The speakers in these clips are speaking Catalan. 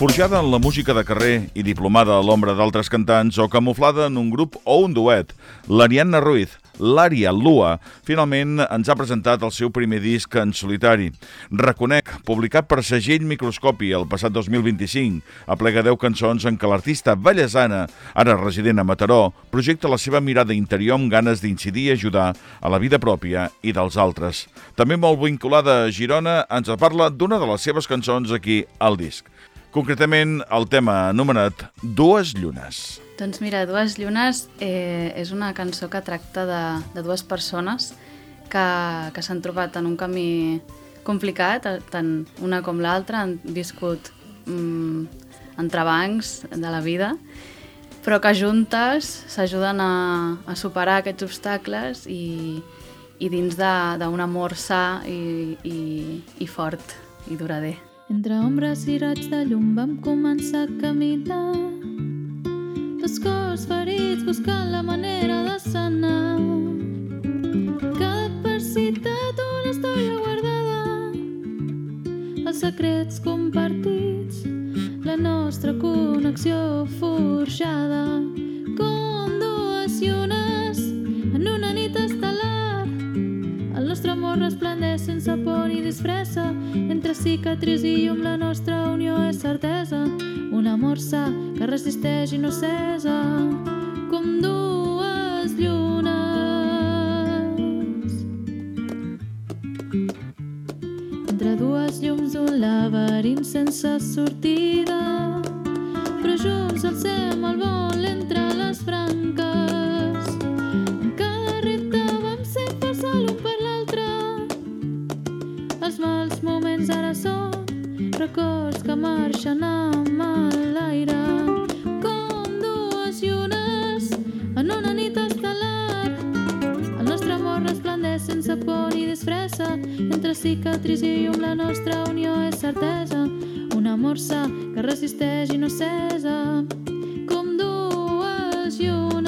Forjada en la música de carrer i diplomada a l'ombra d'altres cantants o camuflada en un grup o un duet, l'Ariadna Ruiz, l'Ària Lua, finalment ens ha presentat el seu primer disc en solitari. Reconec, publicat per segell Microscopi el passat 2025, aplega 10 cançons en què l'artista ballesana, ara resident a Mataró, projecta la seva mirada interior amb ganes d'incidir i ajudar a la vida pròpia i dels altres. També molt vinculada a Girona, ens parla d'una de les seves cançons aquí al disc. Concretament, el tema anomenat Dues llunes. Doncs mira, Dues llunes eh, és una cançó que tracta de, de dues persones que, que s'han trobat en un camí complicat, tant una com l'altra, han viscut mm, entrebancs de la vida, però que juntes s'ajuden a, a superar aquests obstacles i, i dins d'un amor sa i, i, i fort i durader. Entre ombres i raig de llum vam començar a caminar. Dos cors ferits buscant la manera de sanar. Cada adversitat una història guardada. Els secrets compartits La nostra connexió forjada amor resplendeix sense por ni disfressa entre cicatrius i llum la nostra unió és certesa. Un amor sa que resisteix i no cesa, com dues llunes. Entre dues llums un laberint sense sortida, records que marxen amb l'aire com dues llunes en una nit estel·lar. El nostre amor resplendeix sense por ni disfressa. Entre cicatrius i llum la nostra unió és certesa. Un amor sa que resisteix i no cesa com dues llunes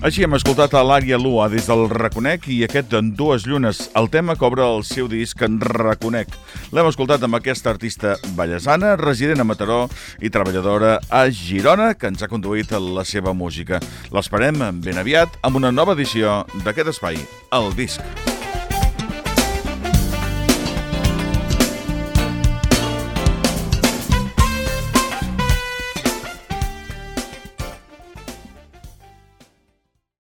Així hem escoltat a l'Ària Lua des del Reconec i aquest en dues llunes, el tema obre el seu disc en Reconec. L'hem escoltat amb aquesta artista ballesana, resident a Mataró i treballadora a Girona, que ens ha conduït a la seva música. L'esperem ben aviat amb una nova edició d'aquest espai, el disc.